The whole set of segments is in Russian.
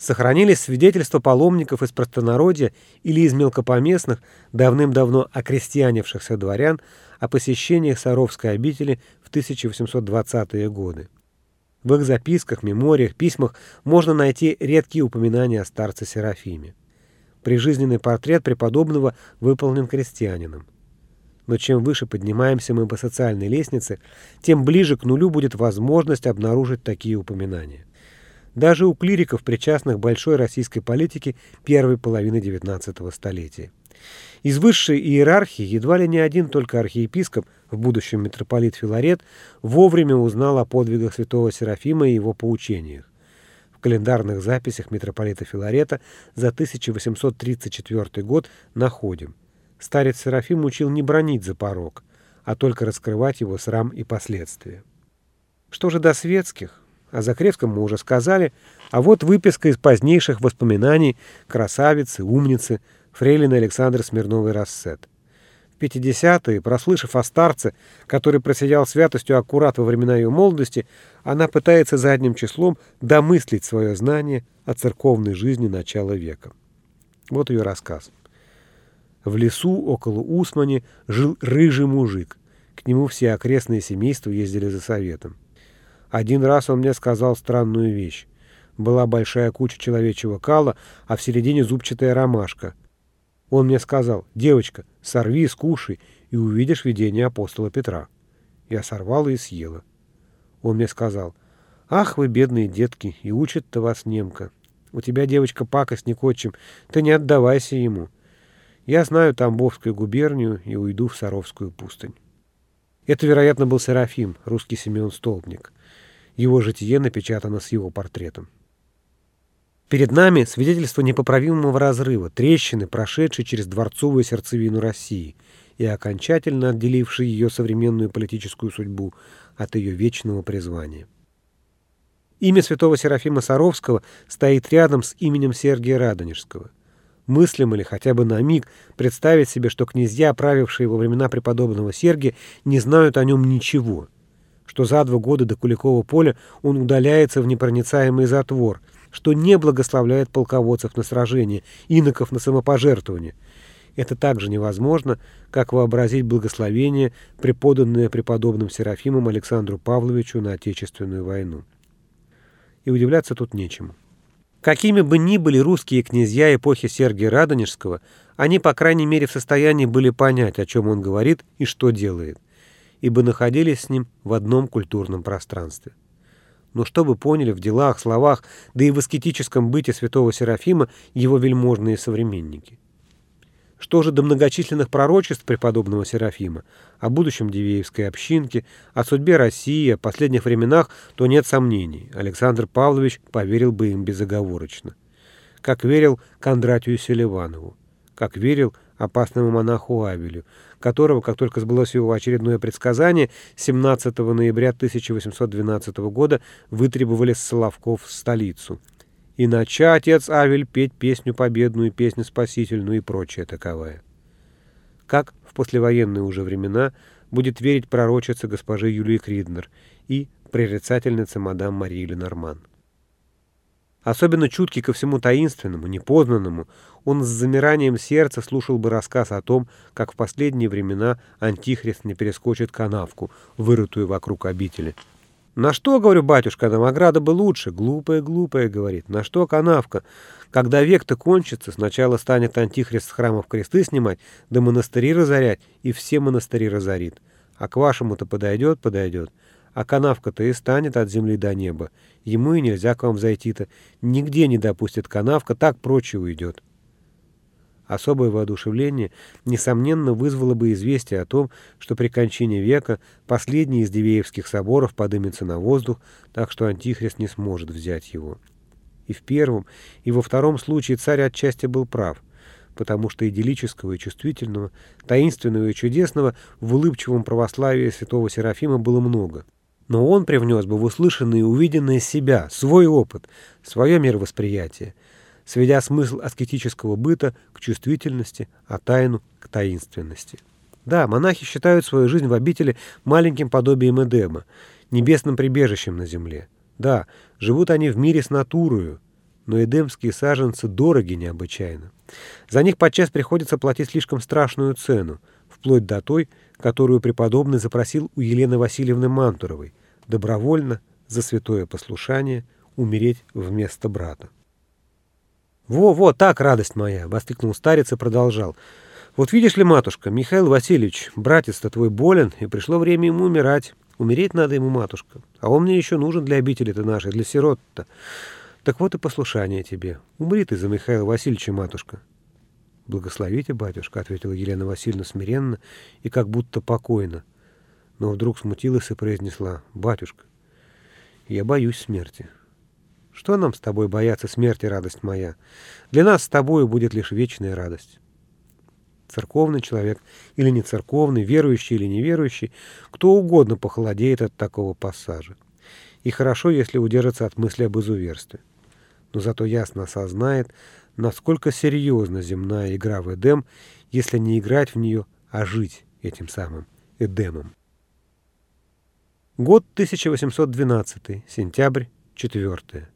Сохранились свидетельства паломников из простонародья или из мелкопоместных, давным-давно окрестьянившихся дворян, о посещениях Саровской обители в 1820-е годы. В их записках, мемориях, письмах можно найти редкие упоминания о старце Серафиме. Прижизненный портрет преподобного выполнен крестьянином. Но чем выше поднимаемся мы по социальной лестнице, тем ближе к нулю будет возможность обнаружить такие упоминания. Даже у клириков, причастных большой российской политике первой половины XIX столетия. Из высшей иерархии едва ли не один только архиепископ, в будущем митрополит Филарет, вовремя узнал о подвигах святого Серафима и его поучениях. В календарных записях митрополита Филарета за 1834 год находим. Старец Серафим учил не бронить за порог, а только раскрывать его срам и последствия. Что же до светских? О Закревском мы уже сказали, а вот выписка из позднейших воспоминаний красавицы, умницы, фрейлины Александры Смирновой Рассет. В 50-е, прослышав о старце, который просиял святостью аккурат во времена ее молодости, она пытается задним числом домыслить свое знание о церковной жизни начала века. Вот ее рассказ. В лесу около Усмани жил рыжий мужик. К нему все окрестные семейства ездили за советом. Один раз он мне сказал странную вещь. Была большая куча человечего кала, а в середине зубчатая ромашка. Он мне сказал, девочка, сорви, скушай, и увидишь видение апостола Петра. Я сорвала и съела. Он мне сказал, ах вы, бедные детки, и учит-то вас немка. У тебя, девочка, пакостник отчим, ты не отдавайся ему. Я знаю Тамбовскую губернию и уйду в Саровскую пустынь. Это, вероятно, был Серафим, русский Симеон Столбник. Его житие напечатано с его портретом. Перед нами свидетельство непоправимого разрыва, трещины, прошедшей через дворцовую сердцевину России и окончательно отделившей ее современную политическую судьбу от ее вечного призвания. Имя святого Серафима Саровского стоит рядом с именем Сергия Радонежского. Мыслим или хотя бы на миг представить себе, что князья, правившие во времена преподобного Сергия, не знают о нем ничего – что за два года до Куликова поля он удаляется в непроницаемый затвор, что не благословляет полководцев на сражение, иноков на самопожертвование. Это также невозможно, как вообразить благословение, преподанное преподобным Серафимом Александру Павловичу на Отечественную войну. И удивляться тут нечему. Какими бы ни были русские князья эпохи Сергия Радонежского, они, по крайней мере, в состоянии были понять, о чем он говорит и что делает ибо находились с ним в одном культурном пространстве. Но чтобы поняли в делах, словах, да и в аскетическом быте святого Серафима его вельможные современники. Что же до многочисленных пророчеств преподобного Серафима о будущем Дивеевской общинке, о судьбе России, о последних временах, то нет сомнений, Александр Павлович поверил бы им безоговорочно. Как верил Кондратию Селиванову, как верил опасному монаху Авелю, которого, как только сбылось его очередное предсказание, 17 ноября 1812 года вытребовали с Соловков в столицу. И нача отец Авель петь песню победную, песню спасительную и прочее таковое. Как в послевоенные уже времена будет верить пророчица госпожи Юлии Криднер и прорицательница мадам Марии Ленорман. Особенно чуткий ко всему таинственному, непознанному, он с замиранием сердца слушал бы рассказ о том, как в последние времена Антихрист не перескочит канавку, вырытую вокруг обители. «На что, — говорю, батюшка, — нам ограда бы лучше?» «Глупая, глупая, — говорит, — на что канавка? Когда век-то кончится, сначала станет Антихрист с храмов кресты снимать, да монастыри разорять, и все монастыри разорит. А к вашему-то подойдет, подойдет а канавка-то и станет от земли до неба. Ему и нельзя к вам зайти-то. Нигде не допустит канавка, так прочее уйдет. Особое воодушевление, несомненно, вызвало бы известие о том, что при кончине века последний из Дивеевских соборов подымется на воздух, так что Антихрист не сможет взять его. И в первом, и во втором случае царь отчасти был прав, потому что идиллического и чувствительного, таинственного и чудесного в улыбчивом православии святого Серафима было много — но он привнес бы в услышанное и увиденное себя, свой опыт, свое мировосприятие, сведя смысл аскетического быта к чувствительности, а тайну к таинственности. Да, монахи считают свою жизнь в обители маленьким подобием Эдема, небесным прибежищем на земле. Да, живут они в мире с натурою, но эдемские саженцы дороги необычайно. За них подчас приходится платить слишком страшную цену, вплоть до той, которую преподобный запросил у Елены Васильевны Мантуровой, добровольно, за святое послушание, умереть вместо брата. «Во-во, так, радость моя!» — воскликнул старец и продолжал. «Вот видишь ли, матушка, Михаил Васильевич, братец-то твой болен, и пришло время ему умирать. Умереть надо ему, матушка. А он мне еще нужен для обители-то нашей, для сирот-то. Так вот и послушание тебе. Умри ты за Михаила Васильевича, матушка. «Благословите, батюшка», — ответила Елена Васильевна смиренно и как будто покойно. Но вдруг смутилась и произнесла, «Батюшка, я боюсь смерти». «Что нам с тобой бояться смерти, радость моя? Для нас с тобою будет лишь вечная радость». Церковный человек или не церковный, верующий или неверующий, кто угодно похолодеет от такого пассажа. И хорошо, если удержится от мысли об изуверстве. Но зато ясно осознает, насколько серьезна земная игра в Эдем, если не играть в нее, а жить этим самым Эдемом. Год 1812, сентябрь, 4.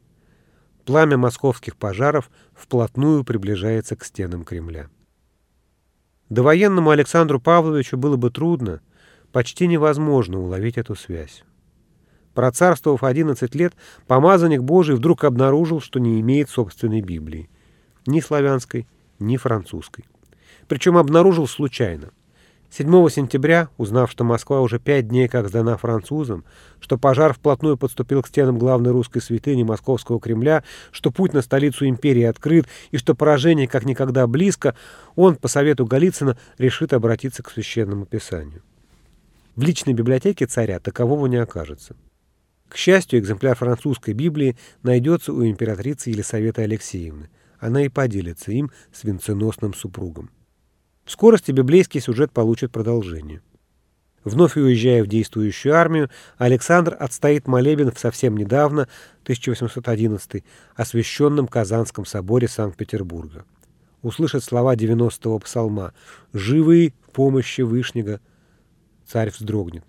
Пламя московских пожаров вплотную приближается к стенам Кремля. Довоенному Александру Павловичу было бы трудно, почти невозможно уловить эту связь. Процарствовав 11 лет, помазанник Божий вдруг обнаружил, что не имеет собственной Библии ни славянской, ни французской. Причем обнаружил случайно. 7 сентября, узнав, что Москва уже пять дней как сдана французам, что пожар вплотную подступил к стенам главной русской святыни Московского Кремля, что путь на столицу империи открыт и что поражение как никогда близко, он, по совету Голицына, решит обратиться к священному писанию. В личной библиотеке царя такового не окажется. К счастью, экземпляр французской Библии найдется у императрицы Елисаветы Алексеевны – она и поделится им с венценосным супругом. В скорости библейский сюжет получит продолжение. Вновь уезжая в действующую армию, Александр отстоит молебен в совсем недавно, 1811 освященном Казанском соборе Санкт-Петербурга. Услышит слова 90-го псалма «Живы в помощи Вышнего». Царь вздрогнет.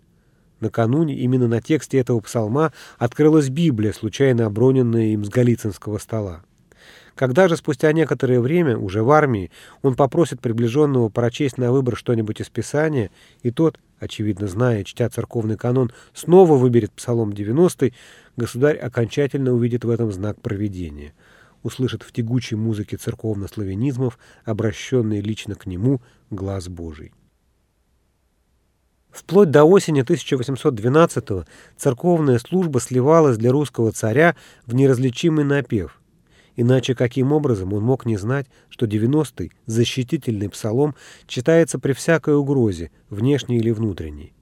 Накануне именно на тексте этого псалма открылась Библия, случайно оброненная им с Голицынского стола. Когда же спустя некоторое время, уже в армии, он попросит приближенного прочесть на выбор что-нибудь из Писания, и тот, очевидно зная, чтя церковный канон, снова выберет Псалом 90, государь окончательно увидит в этом знак провидения, услышит в тягучей музыке церковно-славянизмов, обращенный лично к нему, глаз Божий. Вплоть до осени 1812-го церковная служба сливалась для русского царя в неразличимый напев – Иначе каким образом он мог не знать, что 90-й защитительный псалом читается при всякой угрозе, внешней или внутренней?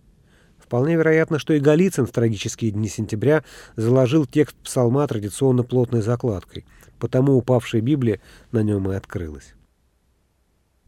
Вполне вероятно, что и Голицын в трагические дни сентября заложил текст псалма традиционно плотной закладкой, потому упавшая Библия на нем и открылась.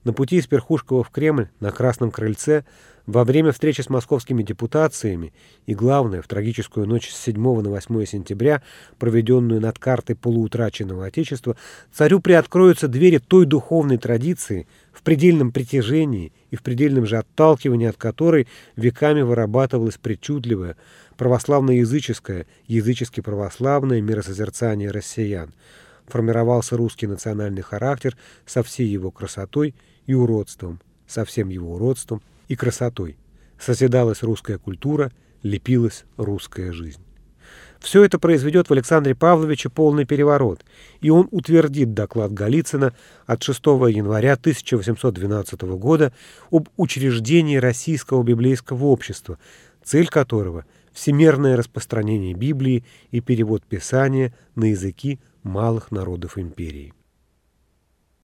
На пути из Перхушкова в Кремль на Красном крыльце во время встречи с московскими депутациями и, главное, в трагическую ночь с 7 на 8 сентября, проведенную над картой полуутраченного Отечества, царю приоткроются двери той духовной традиции, в предельном притяжении и в предельном же отталкивании от которой веками вырабатывалось причудливое, православно-языческое, язычески-православное миросозерцание россиян. Формировался русский национальный характер со всей его красотой и уродством, со всем его уродством и красотой. Созидалась русская культура, лепилась русская жизнь. Все это произведет в Александре Павловиче полный переворот, и он утвердит доклад Голицына от 6 января 1812 года об учреждении Российского библейского общества, цель которого – всемирное распространение Библии и перевод Писания на языки малых народов империи.